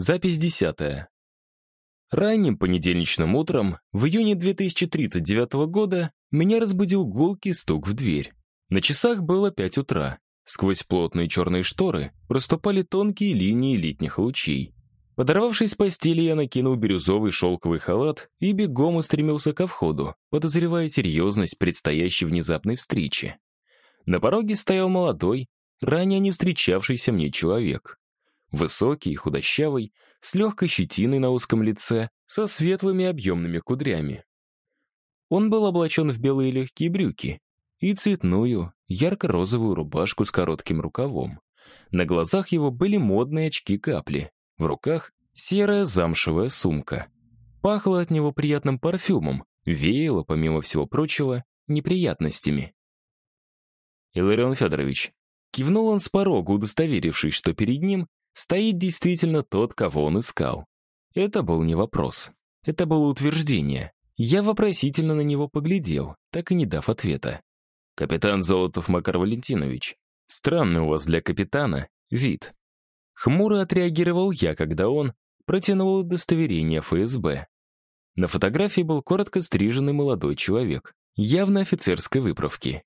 Запись десятая. Ранним понедельничным утром, в июне 2039 года, меня разбудил гулкий стук в дверь. На часах было пять утра. Сквозь плотные черные шторы проступали тонкие линии летних лучей. Подорвавшись с постели, я накинул бирюзовый шелковый халат и бегом устремился ко входу, подозревая серьезность предстоящей внезапной встречи. На пороге стоял молодой, ранее не встречавшийся мне человек. Высокий, худощавый, с легкой щетиной на узком лице, со светлыми объемными кудрями. Он был облачен в белые легкие брюки и цветную, ярко-розовую рубашку с коротким рукавом. На глазах его были модные очки-капли, в руках серая замшевая сумка. Пахло от него приятным парфюмом, веяло, помимо всего прочего, неприятностями. Иларион Федорович. Кивнул он с порога, удостоверившись, что перед ним стоит действительно тот, кого он искал. Это был не вопрос. Это было утверждение. Я вопросительно на него поглядел, так и не дав ответа. «Капитан Золотов Макар Валентинович, странный у вас для капитана вид». Хмуро отреагировал я, когда он протянул удостоверение ФСБ. На фотографии был коротко стриженный молодой человек, явно офицерской выправки.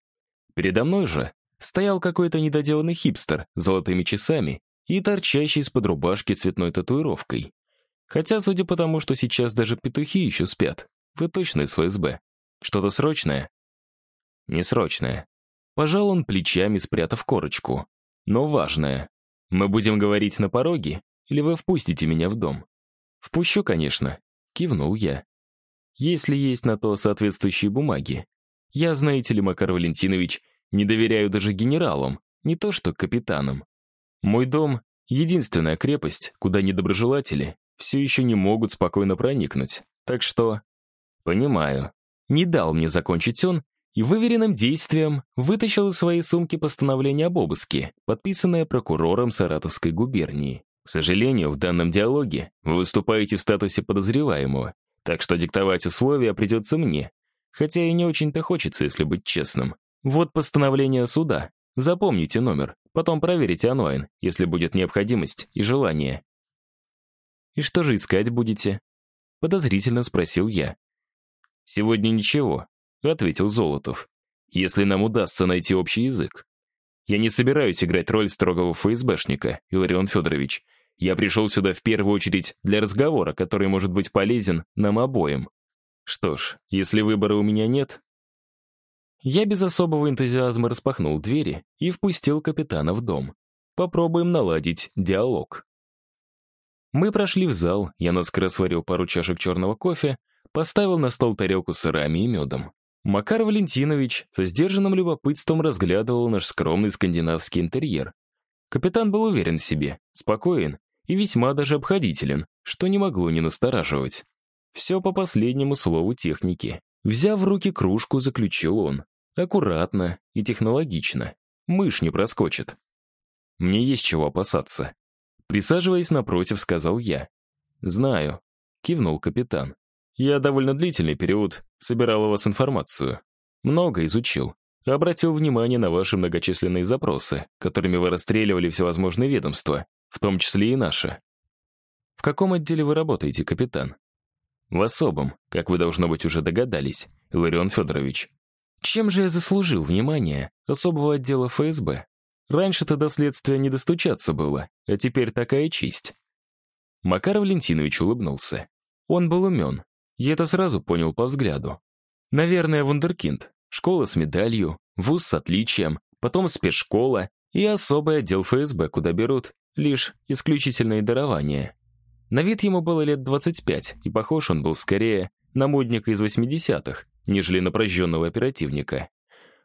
Передо мной же стоял какой-то недоделанный хипстер с золотыми часами и торчащий из-под рубашки цветной татуировкой. Хотя, судя по тому, что сейчас даже петухи еще спят, вы точно из ФСБ. Что-то срочное? Не срочное. Пожал он плечами, спрятав корочку. Но важное. Мы будем говорить на пороге, или вы впустите меня в дом? Впущу, конечно. Кивнул я. Если есть на то соответствующие бумаги. Я, знаете ли, Макар Валентинович, не доверяю даже генералам, не то что капитанам. Мой дом — единственная крепость, куда недоброжелатели все еще не могут спокойно проникнуть. Так что... Понимаю. Не дал мне закончить он, и выверенным действием вытащил из своей сумки постановление об обыске, подписанное прокурором Саратовской губернии. К сожалению, в данном диалоге вы выступаете в статусе подозреваемого, так что диктовать условия придется мне, хотя и не очень-то хочется, если быть честным. Вот постановление суда. Запомните номер. Потом проверите онлайн, если будет необходимость и желание. «И что же искать будете?» Подозрительно спросил я. «Сегодня ничего», — ответил Золотов. «Если нам удастся найти общий язык. Я не собираюсь играть роль строгого ФСБшника, Иларион Федорович. Я пришел сюда в первую очередь для разговора, который может быть полезен нам обоим. Что ж, если выбора у меня нет, я без особого энтузиазма распахнул двери и впустил капитана в дом. Попробуем наладить диалог. Мы прошли в зал, я наскоро сварил пару чашек черного кофе, поставил на стол тарелку с сырами и медом. Макар Валентинович со сдержанным любопытством разглядывал наш скромный скандинавский интерьер. Капитан был уверен в себе, спокоен и весьма даже обходителен, что не могло не настораживать. Все по последнему слову техники. Взяв в руки кружку, заключил он. Аккуратно и технологично. Мышь не проскочит. Мне есть чего опасаться. Присаживаясь напротив, сказал я. «Знаю», — кивнул капитан. «Я довольно длительный период собирал у вас информацию. Много изучил. Обратил внимание на ваши многочисленные запросы, которыми вы расстреливали всевозможные ведомства, в том числе и наши. В каком отделе вы работаете, капитан? В особом, как вы, должно быть, уже догадались, Ларион Федорович. Чем же я заслужил внимание особого отдела ФСБ? Раньше-то до следствия не достучаться было, а теперь такая честь. Макар Валентинович улыбнулся. Он был умен. Я это сразу понял по взгляду. Наверное, вундеркинд. Школа с медалью, вуз с отличием, потом спецшкола и особый отдел ФСБ, куда берут лишь исключительные дарования. На вид ему было лет 25, и похож он был скорее на модника из 80-х, нежели на прожженного оперативника.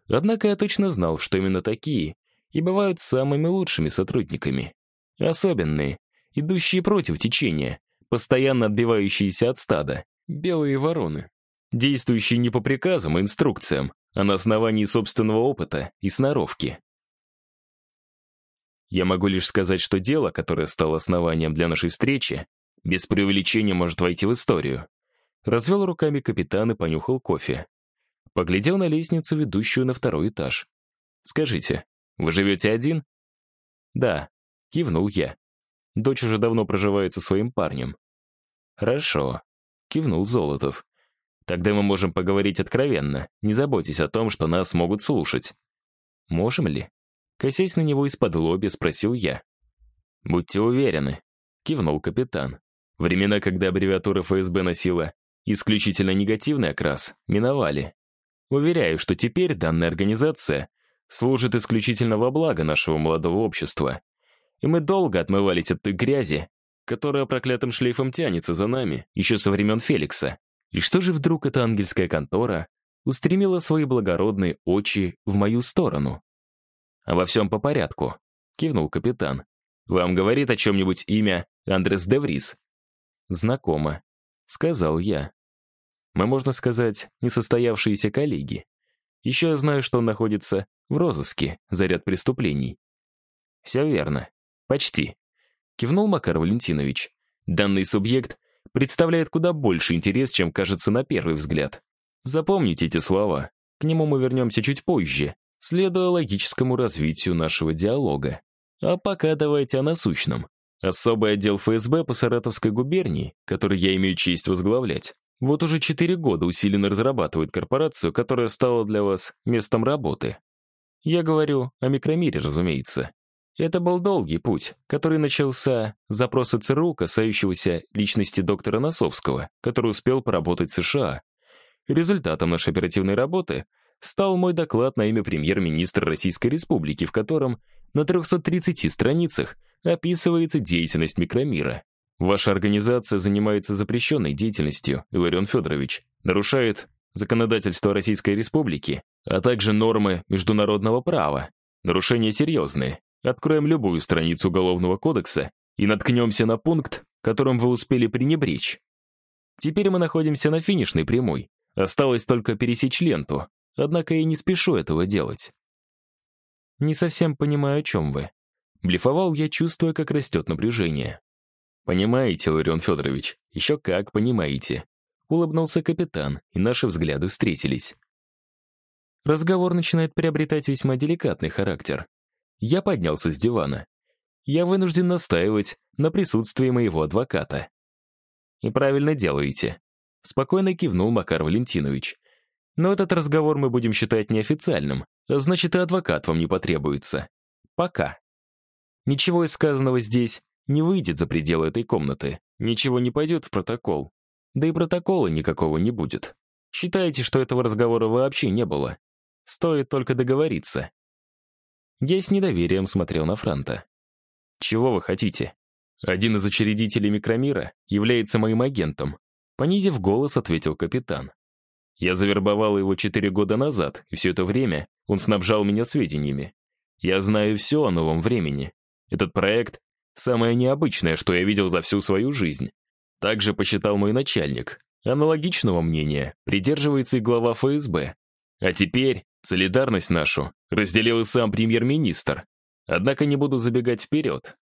Однако я точно знал, что именно такие и бывают самыми лучшими сотрудниками. Особенные, идущие против течения, постоянно отбивающиеся от стада, белые вороны, действующие не по приказам и инструкциям, а на основании собственного опыта и сноровки. Я могу лишь сказать, что дело, которое стало основанием для нашей встречи, без преувеличения может войти в историю. Развел руками капитан и понюхал кофе. Поглядел на лестницу, ведущую на второй этаж. «Скажите, вы живете один?» «Да», — кивнул я. дочь уже давно проживает со своим парнем. «Хорошо», — кивнул Золотов. «Тогда мы можем поговорить откровенно. Не заботьтесь о том, что нас могут слушать». «Можем ли?» Косясь на него из-под лоби, спросил я. «Будьте уверены», — кивнул капитан. Времена, когда аббревиатура ФСБ носила исключительно негативный окрас, миновали. Уверяю, что теперь данная организация служит исключительно во благо нашего молодого общества. И мы долго отмывались от той грязи, которая проклятым шлейфом тянется за нами еще со времен Феликса. И что же вдруг эта ангельская контора устремила свои благородные очи в мою сторону? «Во всем по порядку», — кивнул капитан. «Вам говорит о чем-нибудь имя Андрес Деврис?» «Знакомо», — сказал я. «Мы, можно сказать, несостоявшиеся коллеги. Еще я знаю, что он находится в розыске за ряд преступлений». «Все верно. Почти», — кивнул Макар Валентинович. «Данный субъект представляет куда больше интерес, чем кажется на первый взгляд. Запомните эти слова. К нему мы вернемся чуть позже, следуя логическому развитию нашего диалога. А пока давайте о насущном. Особый отдел ФСБ по Саратовской губернии, который я имею честь возглавлять, вот уже четыре года усиленно разрабатывает корпорацию, которая стала для вас местом работы. Я говорю о микромире, разумеется. Это был долгий путь, который начался с запроса ЦРУ, касающегося личности доктора Носовского, который успел поработать в США. Результатом нашей оперативной работы стал мой доклад на имя премьер-министра Российской Республики, в котором на 330 страницах описывается деятельность микромира. Ваша организация занимается запрещенной деятельностью, Иларион Федорович, нарушает законодательство Российской Республики, а также нормы международного права. Нарушения серьезные. Откроем любую страницу Уголовного кодекса и наткнемся на пункт, которым вы успели пренебречь. Теперь мы находимся на финишной прямой. Осталось только пересечь ленту, однако я не спешу этого делать. Не совсем понимаю, о чем вы. Блефовал я, чувствуя, как растет напряжение. «Понимаете, Ларион Федорович, еще как понимаете». Улыбнулся капитан, и наши взгляды встретились. Разговор начинает приобретать весьма деликатный характер. Я поднялся с дивана. Я вынужден настаивать на присутствии моего адвоката. «И правильно делаете», — спокойно кивнул Макар Валентинович. «Но этот разговор мы будем считать неофициальным, значит, и адвокат вам не потребуется. Пока». Ничего из сказанного здесь не выйдет за пределы этой комнаты, ничего не пойдет в протокол. Да и протокола никакого не будет. Считайте, что этого разговора вообще не было. Стоит только договориться. Я с недоверием смотрел на Франта. «Чего вы хотите?» «Один из учредителей микромира является моим агентом», понизив голос, ответил капитан. «Я завербовал его четыре года назад, и все это время он снабжал меня сведениями. Я знаю все о новом времени, этот проект — самое необычное, что я видел за всю свою жизнь. Также посчитал мой начальник. Аналогичного мнения придерживается и глава ФСБ. А теперь солидарность нашу разделил и сам премьер-министр. Однако не буду забегать вперед.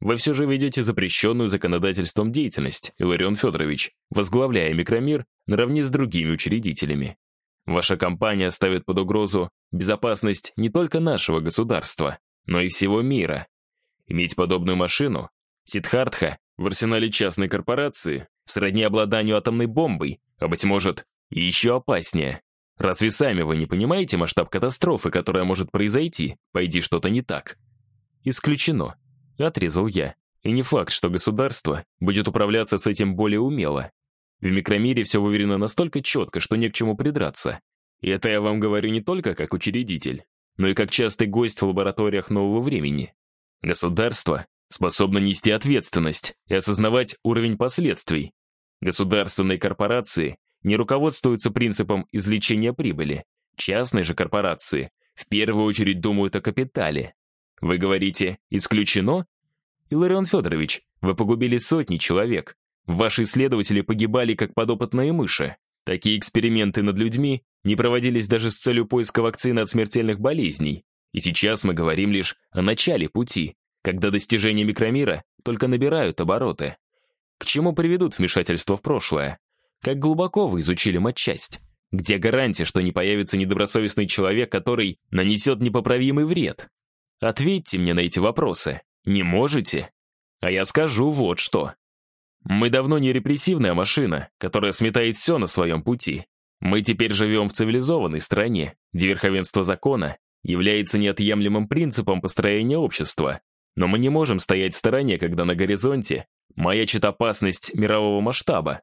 Вы все же ведете запрещенную законодательством деятельность, Иларион Федорович, возглавляя микромир наравне с другими учредителями. Ваша компания ставит под угрозу безопасность не только нашего государства, но и всего мира. Иметь подобную машину Сидхартха в арсенале частной корпорации сродни обладанию атомной бомбой, а, быть может, и еще опаснее. Разве сами вы не понимаете масштаб катастрофы, которая может произойти, пойди что-то не так? Исключено. Отрезал я. И не факт, что государство будет управляться с этим более умело. В микромире все выверено настолько четко, что не к чему придраться. И это я вам говорю не только как учредитель, но и как частый гость в лабораториях нового времени. Государство способно нести ответственность и осознавать уровень последствий. Государственные корпорации не руководствуются принципом извлечения прибыли. Частные же корпорации в первую очередь думают о капитале. Вы говорите «исключено»? Иларион Федорович, вы погубили сотни человек. Ваши исследователи погибали как подопытные мыши. Такие эксперименты над людьми не проводились даже с целью поиска вакцины от смертельных болезней. И сейчас мы говорим лишь о начале пути, когда достижения микромира только набирают обороты. К чему приведут вмешательства в прошлое? Как глубоко вы изучили матчасть? Где гарантия, что не появится недобросовестный человек, который нанесет непоправимый вред? Ответьте мне на эти вопросы. Не можете? А я скажу вот что. Мы давно не репрессивная машина, которая сметает все на своем пути. Мы теперь живем в цивилизованной стране, где верховенство закона является неотъемлемым принципом построения общества. Но мы не можем стоять в стороне, когда на горизонте маячит опасность мирового масштаба.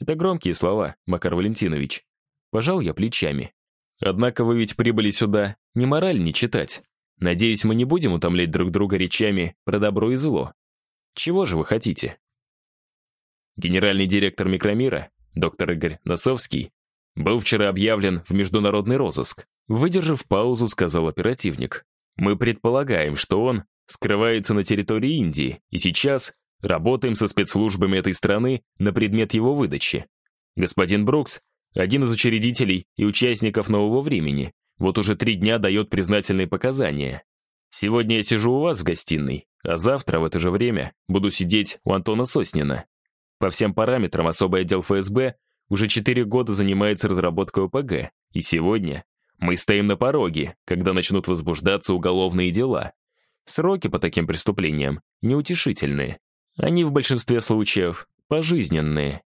Это громкие слова, Макар Валентинович. Пожал я плечами. Однако вы ведь прибыли сюда не мораль не читать. Надеюсь, мы не будем утомлять друг друга речами про добро и зло. Чего же вы хотите? Генеральный директор Микромира, доктор Игорь Носовский, был вчера объявлен в международный розыск. Выдержав паузу, сказал оперативник. Мы предполагаем, что он скрывается на территории Индии, и сейчас работаем со спецслужбами этой страны на предмет его выдачи. Господин Брукс, один из учредителей и участников нового времени, вот уже три дня дает признательные показания. Сегодня я сижу у вас в гостиной, а завтра в это же время буду сидеть у Антона Соснина. По всем параметрам особый отдел ФСБ уже четыре года занимается разработкой ОПГ, и сегодня мы стоим на пороге, когда начнут возбуждаться уголовные дела. Сроки по таким преступлениям неутешительные. Они в большинстве случаев пожизненные.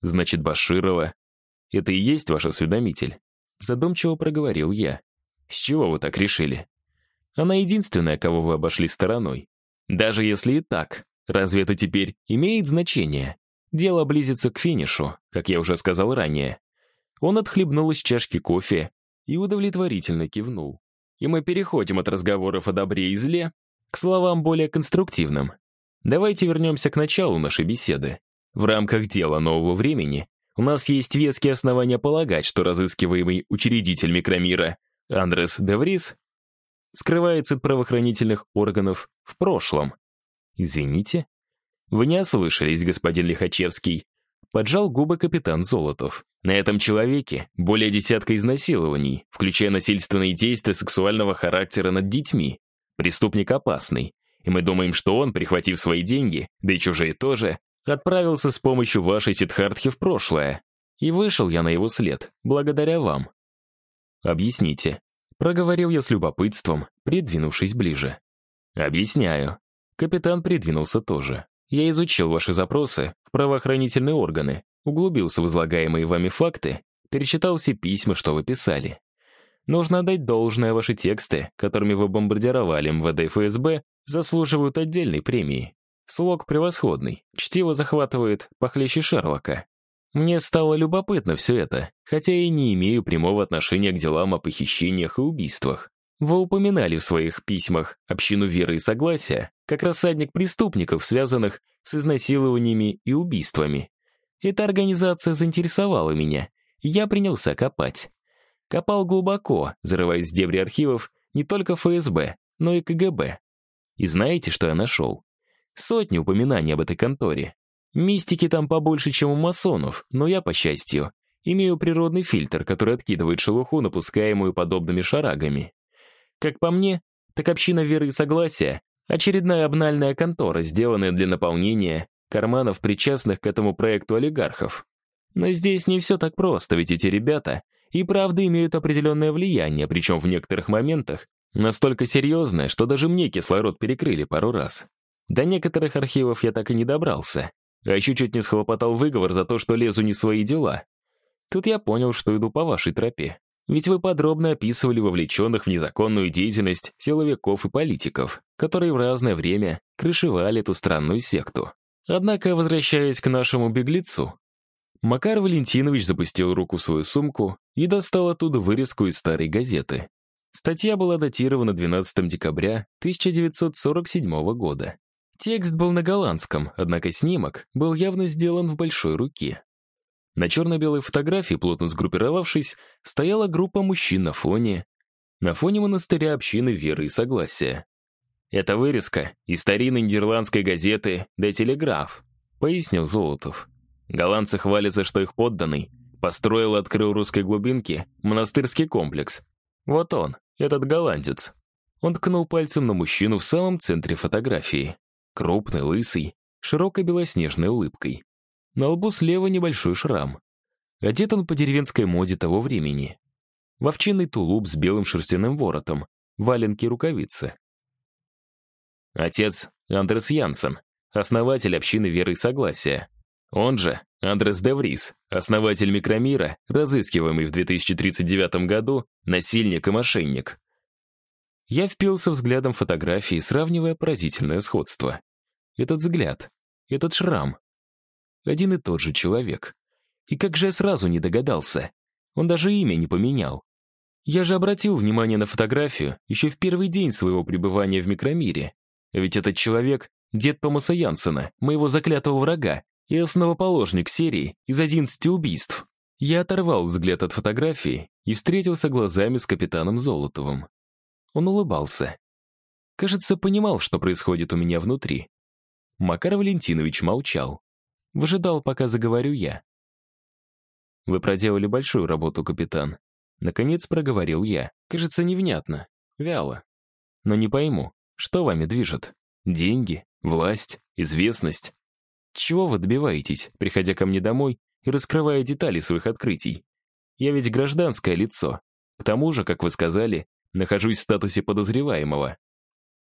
Значит, Баширова — это и есть ваш осведомитель? Задумчиво проговорил я. С чего вы так решили? Она единственная, кого вы обошли стороной. Даже если и так, Разве это теперь имеет значение? Дело близится к финишу, как я уже сказал ранее. Он отхлебнул из чашки кофе и удовлетворительно кивнул. И мы переходим от разговоров о добре и зле к словам более конструктивным. Давайте вернемся к началу нашей беседы. В рамках дела нового времени у нас есть веские основания полагать, что разыскиваемый учредитель микромира Андрес Деврис скрывается от правоохранительных органов в прошлом, «Извините?» «Вы не ослышались, господин Лихачевский», — поджал губы капитан Золотов. «На этом человеке более десятка изнасилований, включая насильственные действия сексуального характера над детьми. Преступник опасный, и мы думаем, что он, прихватив свои деньги, да и чужие тоже, отправился с помощью вашей Сидхартхи в прошлое. И вышел я на его след, благодаря вам». «Объясните», — проговорил я с любопытством, придвинувшись ближе. «Объясняю. Капитан придвинулся тоже. Я изучил ваши запросы в правоохранительные органы, углубился в излагаемые вами факты, перечитал все письма, что вы писали. Нужно отдать должное ваши тексты, которыми вы бомбардировали МВД и ФСБ, заслуживают отдельной премии. Слог превосходный, чтиво захватывает похлеще Шерлока. Мне стало любопытно все это, хотя и не имею прямого отношения к делам о похищениях и убийствах. Вы упоминали в своих письмах общину веры и согласия как рассадник преступников, связанных с изнасилованиями и убийствами. Эта организация заинтересовала меня, и я принялся копать. Копал глубоко, зарываясь в дебри архивов не только ФСБ, но и КГБ. И знаете, что я нашел? Сотни упоминаний об этой конторе. Мистики там побольше, чем у масонов, но я, по счастью, имею природный фильтр, который откидывает шелуху, напускаемую подобными шарагами. Как по мне, так община веры и согласия — очередная обнальная контора, сделанная для наполнения карманов причастных к этому проекту олигархов. Но здесь не все так просто, ведь эти ребята и правда имеют определенное влияние, причем в некоторых моментах настолько серьезное, что даже мне кислород перекрыли пару раз. До некоторых архивов я так и не добрался, а еще чуть не схлопотал выговор за то, что лезу не в свои дела. Тут я понял, что иду по вашей тропе. Ведь вы подробно описывали вовлеченных в незаконную деятельность силовиков и политиков, которые в разное время крышевали эту странную секту. Однако, возвращаясь к нашему беглецу, Макар Валентинович запустил руку в свою сумку и достал оттуда вырезку из старой газеты. Статья была датирована 12 декабря 1947 года. Текст был на голландском, однако снимок был явно сделан в большой руке. На черно-белой фотографии, плотно сгруппировавшись, стояла группа мужчин на фоне... На фоне монастыря общины веры и согласия. «Это вырезка из старинной нидерландской газеты «Де Телеграф», — пояснил Золотов. Голландцы хвалятся, что их подданный построил и открыл русской глубинке монастырский комплекс. Вот он, этот голландец. Он ткнул пальцем на мужчину в самом центре фотографии. Крупный, лысый, широкой белоснежной улыбкой. На лбу слева небольшой шрам. Одет он по деревенской моде того времени. В тулуп с белым шерстяным воротом, валенки рукавицы. Отец Андрес Янсен, основатель общины веры и согласия. Он же Андрес Деврис, основатель микромира, разыскиваемый в 2039 году, насильник и мошенник. Я впился взглядом фотографии, сравнивая поразительное сходство. Этот взгляд, этот шрам. Один и тот же человек. И как же я сразу не догадался. Он даже имя не поменял. Я же обратил внимание на фотографию еще в первый день своего пребывания в микромире. Ведь этот человек — дед Томаса Янсена, моего заклятого врага, и основоположник серии из 11 убийств. Я оторвал взгляд от фотографии и встретился глазами с капитаном Золотовым. Он улыбался. Кажется, понимал, что происходит у меня внутри. Макар Валентинович молчал. Выжидал, пока заговорю я. «Вы проделали большую работу, капитан», Наконец проговорил я. Кажется, невнятно, вяло. Но не пойму, что вами движет? Деньги, власть, известность? Чего вы добиваетесь, приходя ко мне домой и раскрывая детали своих открытий? Я ведь гражданское лицо. К тому же, как вы сказали, нахожусь в статусе подозреваемого.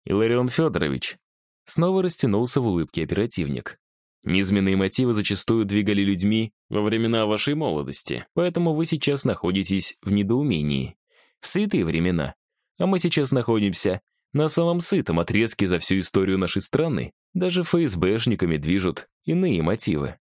Иларион Федорович. Снова растянулся в улыбке оперативник. Низменные мотивы зачастую двигали людьми во времена вашей молодости, поэтому вы сейчас находитесь в недоумении. В святые времена. А мы сейчас находимся на самом сытом отрезке за всю историю нашей страны. Даже ФСБшниками движут иные мотивы.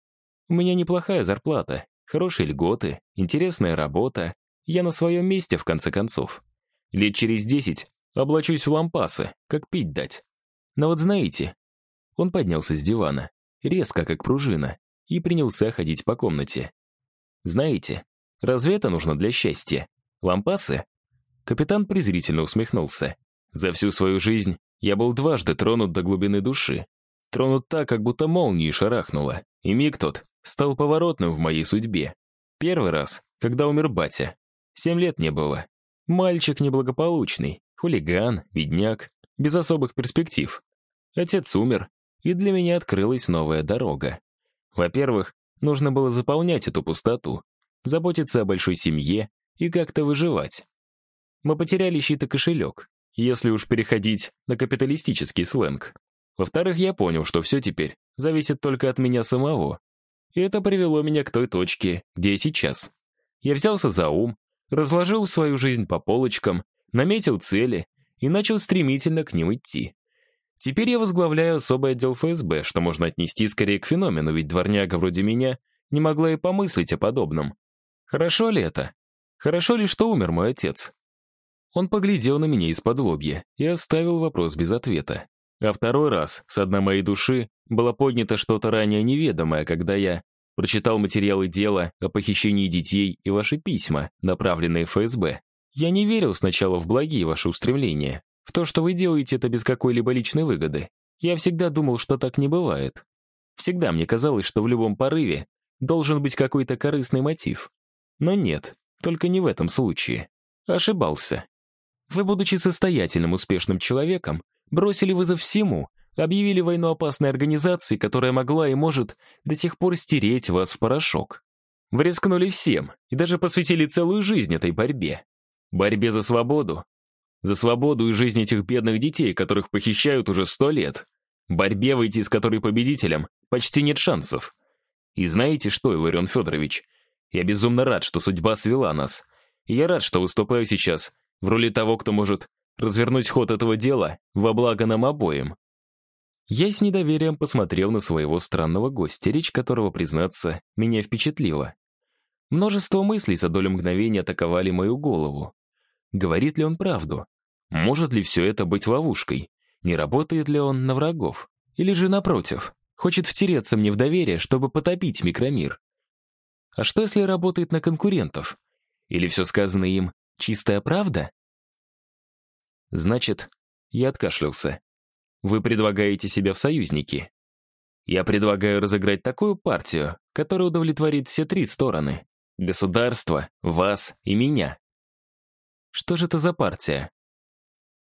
У меня неплохая зарплата, хорошие льготы, интересная работа. Я на своем месте, в конце концов. Лет через десять облачусь в лампасы, как пить дать. Но вот знаете, он поднялся с дивана резко, как пружина, и принялся ходить по комнате. «Знаете, разве это нужно для счастья? Лампасы?» Капитан презрительно усмехнулся. «За всю свою жизнь я был дважды тронут до глубины души. Тронут так, как будто молнией шарахнуло. И миг тот стал поворотным в моей судьбе. Первый раз, когда умер батя. Семь лет не было. Мальчик неблагополучный, хулиган, бедняк, без особых перспектив. Отец умер, и для меня открылась новая дорога. Во-первых, нужно было заполнять эту пустоту, заботиться о большой семье и как-то выживать. Мы потеряли щит и кошелек, если уж переходить на капиталистический сленг. Во-вторых, я понял, что все теперь зависит только от меня самого. И это привело меня к той точке, где я сейчас. Я взялся за ум, разложил свою жизнь по полочкам, наметил цели и начал стремительно к ним идти. Теперь я возглавляю особый отдел ФСБ, что можно отнести скорее к феномену, ведь дворняга вроде меня не могла и помыслить о подобном. Хорошо ли это? Хорошо ли, что умер мой отец? Он поглядел на меня из-под лобья и оставил вопрос без ответа. А второй раз, с дна моей души, было поднято что-то ранее неведомое, когда я прочитал материалы дела о похищении детей и ваши письма, направленные в ФСБ. Я не верил сначала в благие ваши устремления, в то, что вы делаете это без какой-либо личной выгоды. Я всегда думал, что так не бывает. Всегда мне казалось, что в любом порыве должен быть какой-то корыстный мотив. Но нет, только не в этом случае. Ошибался. Вы, будучи состоятельным, успешным человеком, бросили вызов всему, объявили войну опасной организации, которая могла и может до сих пор стереть вас в порошок. Вы рискнули всем и даже посвятили целую жизнь этой борьбе. Борьбе за свободу, за свободу и жизнь этих бедных детей, которых похищают уже сто лет. Борьбе, выйти из которой победителем, почти нет шансов. И знаете что, Иларион Федорович, я безумно рад, что судьба свела нас. И я рад, что выступаю сейчас в роли того, кто может развернуть ход этого дела во благо нам обоим. Я с недоверием посмотрел на своего странного гостя, речь которого, признаться, меня впечатлила. Множество мыслей за долю мгновения атаковали мою голову. Говорит ли он правду? Может ли все это быть ловушкой? Не работает ли он на врагов? Или же, напротив, хочет втереться мне в доверие, чтобы потопить микромир? А что, если работает на конкурентов? Или все сказанное им — чистая правда? Значит, я откашлялся. Вы предлагаете себя в союзники. Я предлагаю разыграть такую партию, которая удовлетворит все три стороны. Государство, вас и меня. Что же это за партия?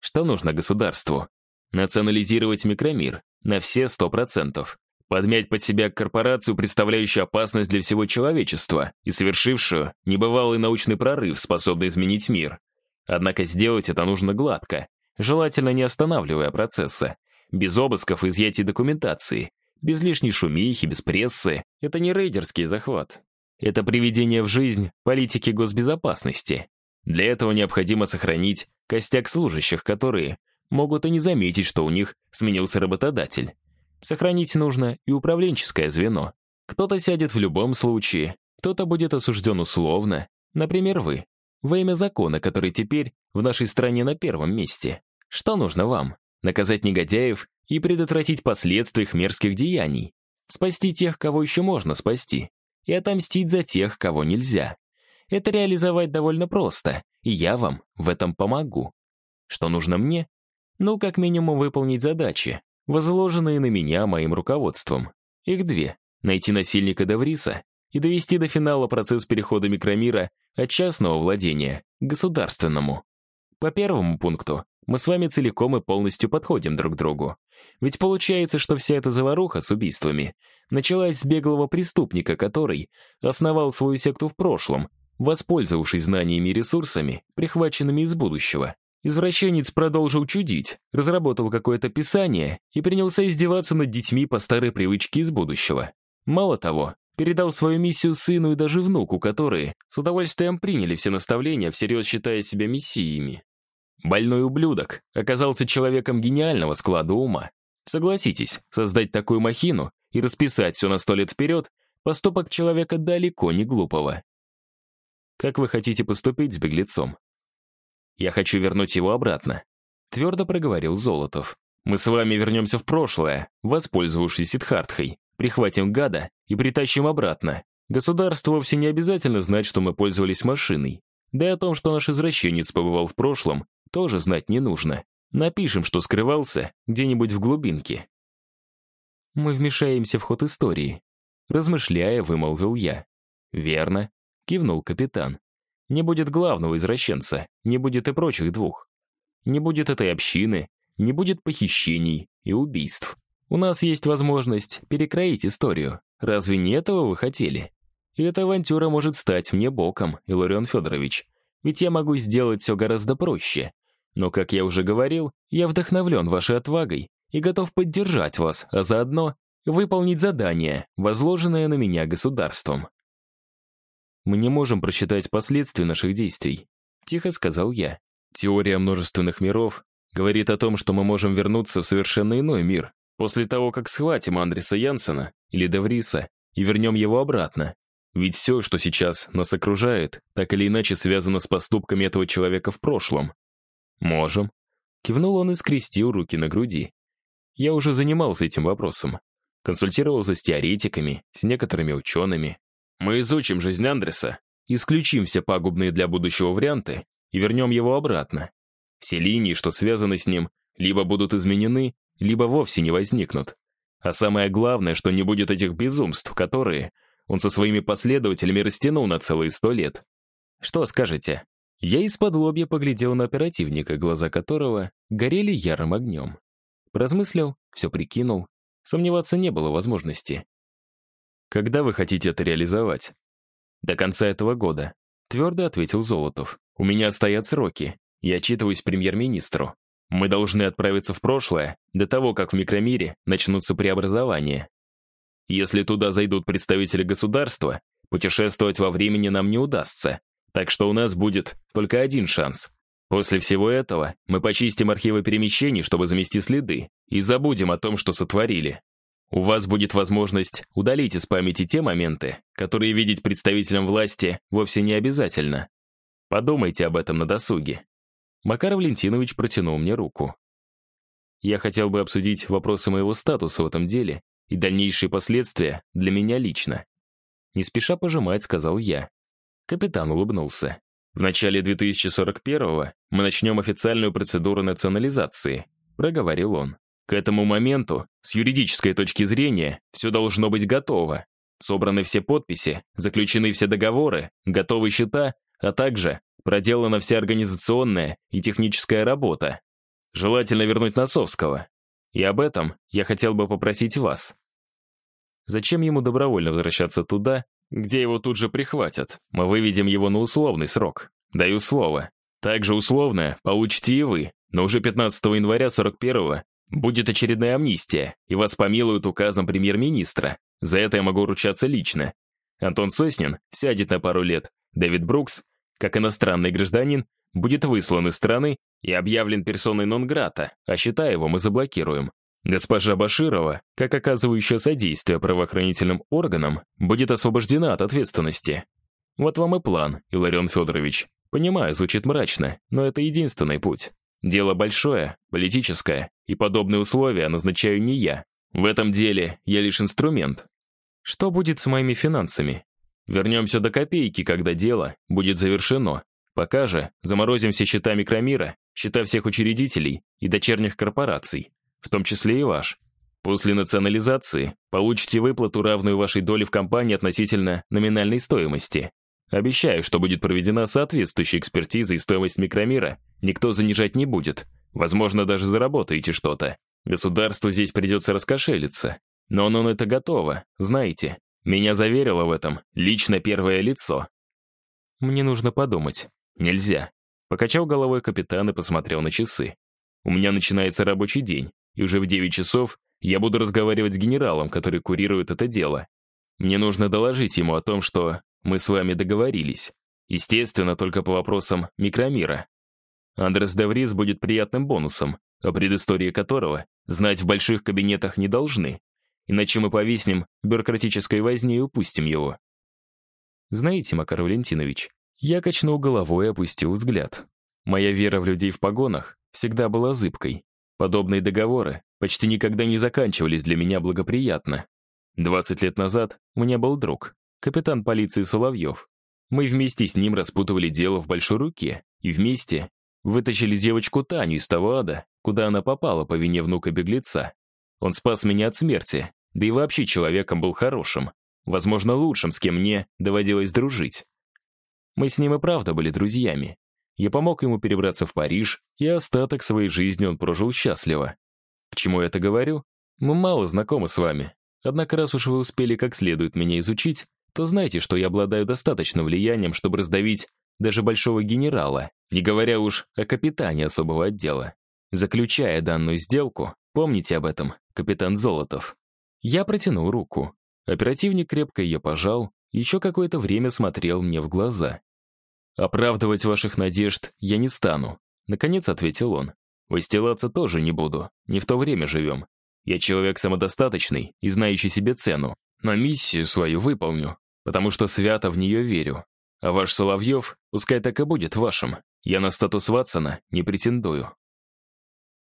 Что нужно государству? Национализировать микромир на все сто процентов. Подмять под себя корпорацию, представляющую опасность для всего человечества и совершившую небывалый научный прорыв, способный изменить мир. Однако сделать это нужно гладко, желательно не останавливая процесса. без обысков и изъятий документации, без лишней шумихи, без прессы. Это не рейдерский захват. Это приведение в жизнь политики госбезопасности. Для этого необходимо сохранить костяк служащих, которые могут и не заметить, что у них сменился работодатель. Сохранить нужно и управленческое звено. Кто-то сядет в любом случае, кто-то будет осужден условно, например, вы, во имя закона, который теперь в нашей стране на первом месте. Что нужно вам? Наказать негодяев и предотвратить последствия их мерзких деяний. Спасти тех, кого еще можно спасти. И отомстить за тех, кого нельзя. Это реализовать довольно просто, и я вам в этом помогу. Что нужно мне? Ну, как минимум, выполнить задачи, возложенные на меня моим руководством. Их две. Найти насильника Девриса и довести до финала процесс перехода микромира от частного владения к государственному. По первому пункту мы с вами целиком и полностью подходим друг другу. Ведь получается, что вся эта заваруха с убийствами началась с беглого преступника, который основал свою секту в прошлом, воспользовавшись знаниями и ресурсами, прихваченными из будущего. Извращенец продолжил чудить, разработал какое-то писание и принялся издеваться над детьми по старой привычке из будущего. Мало того, передал свою миссию сыну и даже внуку, которые с удовольствием приняли все наставления, всерьез считая себя мессиями. Больной ублюдок оказался человеком гениального склада ума. Согласитесь, создать такую махину и расписать все на сто лет вперед — поступок человека далеко не глупого. Как вы хотите поступить с беглецом? Я хочу вернуть его обратно. Твердо проговорил Золотов. Мы с вами вернемся в прошлое, воспользовавшись Сидхартхой, прихватим гада и притащим обратно. Государство вовсе не обязательно знать, что мы пользовались машиной. Да и о том, что наш извращенец побывал в прошлом, тоже знать не нужно. Напишем, что скрывался где-нибудь в глубинке. Мы вмешаемся в ход истории. Размышляя, вымолвил я. Верно, кивнул капитан. Не будет главного извращенца, не будет и прочих двух. Не будет этой общины, не будет похищений и убийств. У нас есть возможность перекроить историю. Разве не этого вы хотели? И эта авантюра может стать мне боком, Иларион Федорович. Ведь я могу сделать все гораздо проще. Но, как я уже говорил, я вдохновлен вашей отвагой и готов поддержать вас, а заодно выполнить задание, возложенное на меня государством. Мы не можем просчитать последствия наших действий», — тихо сказал я. «Теория множественных миров говорит о том, что мы можем вернуться в совершенно иной мир, после того, как схватим Андреса Янсена или Девриса и вернем его обратно. Ведь все, что сейчас нас окружает, так или иначе связано с поступками этого человека в прошлом. Можем. Кивнул он и скрестил руки на груди. Я уже занимался этим вопросом. Консультировался с теоретиками, с некоторыми учеными, мы изучим жизнь Андреса, исключим все пагубные для будущего варианты и вернем его обратно. Все линии, что связаны с ним, либо будут изменены, либо вовсе не возникнут. А самое главное, что не будет этих безумств, которые он со своими последователями растянул на целые сто лет. Что скажете? Я из-под лобья поглядел на оперативника, глаза которого горели ярым огнем. Поразмыслил, все прикинул. Сомневаться не было возможности. Когда вы хотите это реализовать? До конца этого года, твердо ответил Золотов. У меня стоят сроки. Я отчитываюсь премьер-министру. Мы должны отправиться в прошлое до того, как в микромире начнутся преобразования. Если туда зайдут представители государства, путешествовать во времени нам не удастся. Так что у нас будет только один шанс. После всего этого мы почистим архивы перемещений, чтобы замести следы, и забудем о том, что сотворили. У вас будет возможность удалить из памяти те моменты, которые видеть представителям власти вовсе не обязательно. Подумайте об этом на досуге. Макар Валентинович протянул мне руку. Я хотел бы обсудить вопросы моего статуса в этом деле и дальнейшие последствия для меня лично. Не спеша пожимать, сказал я. Капитан улыбнулся. В начале 2041-го мы начнем официальную процедуру национализации, проговорил он. К этому моменту, с юридической точки зрения, все должно быть готово. Собраны все подписи, заключены все договоры, готовы счета, а также проделана вся организационная и техническая работа. Желательно вернуть Носовского. И об этом я хотел бы попросить вас. Зачем ему добровольно возвращаться туда, где его тут же прихватят? Мы выведем его на условный срок. Даю слово. Также условное получите и вы, но уже 15 января 41-го Будет очередная амнистия, и вас помилуют указом премьер-министра. За это я могу ручаться лично. Антон Соснин сядет на пару лет. Дэвид Брукс, как иностранный гражданин, будет выслан из страны и объявлен персоной нон-грата, а счета его мы заблокируем. Госпожа Баширова, как оказывающая содействие правоохранительным органам, будет освобождена от ответственности. Вот вам и план, Иларион Федорович. Понимаю, звучит мрачно, но это единственный путь. Дело большое, политическое, и подобные условия назначаю не я. В этом деле я лишь инструмент. Что будет с моими финансами? Вернемся до копейки, когда дело будет завершено. Пока же заморозим все счета микромира, счета всех учредителей и дочерних корпораций, в том числе и ваш. После национализации получите выплату, равную вашей доле в компании относительно номинальной стоимости. Обещаю, что будет проведена соответствующая экспертиза и стоимость микромира никто занижать не будет. Возможно, даже заработаете что-то. Государству здесь придется раскошелиться. Но оно на это готово, знаете. Меня заверило в этом лично первое лицо. Мне нужно подумать. Нельзя. Покачал головой капитан и посмотрел на часы. У меня начинается рабочий день, и уже в 9 часов я буду разговаривать с генералом, который курирует это дело. Мне нужно доложить ему о том, что мы с вами договорились. Естественно, только по вопросам микромира. Андрес Деврис будет приятным бонусом, о предыстории которого знать в больших кабинетах не должны, иначе мы повиснем бюрократической возне и упустим его. Знаете, Макар Валентинович, я качнул головой и опустил взгляд. Моя вера в людей в погонах всегда была зыбкой. Подобные договоры почти никогда не заканчивались для меня благоприятно. 20 лет назад у меня был друг, капитан полиции Соловьев. Мы вместе с ним распутывали дело в Большой Руке и вместе вытащили девочку Таню из того ада, куда она попала по вине внука-беглеца. Он спас меня от смерти, да и вообще человеком был хорошим, возможно, лучшим, с кем мне доводилось дружить. Мы с ним и правда были друзьями. Я помог ему перебраться в Париж, и остаток своей жизни он прожил счастливо. К чему я это говорю? Мы мало знакомы с вами. Однако раз уж вы успели как следует меня изучить, то знайте, что я обладаю достаточным влиянием, чтобы раздавить даже большого генерала, не говоря уж о капитане особого отдела. Заключая данную сделку, помните об этом, капитан Золотов. Я протянул руку. Оперативник крепко ее пожал, еще какое-то время смотрел мне в глаза. «Оправдывать ваших надежд я не стану», — наконец ответил он. «Выстилаться тоже не буду, не в то время живем. Я человек самодостаточный и знающий себе цену, но миссию свою выполню, потому что свято в нее верю. А ваш Соловьев пускай так и будет вашим. Я на статус Ватсона не претендую.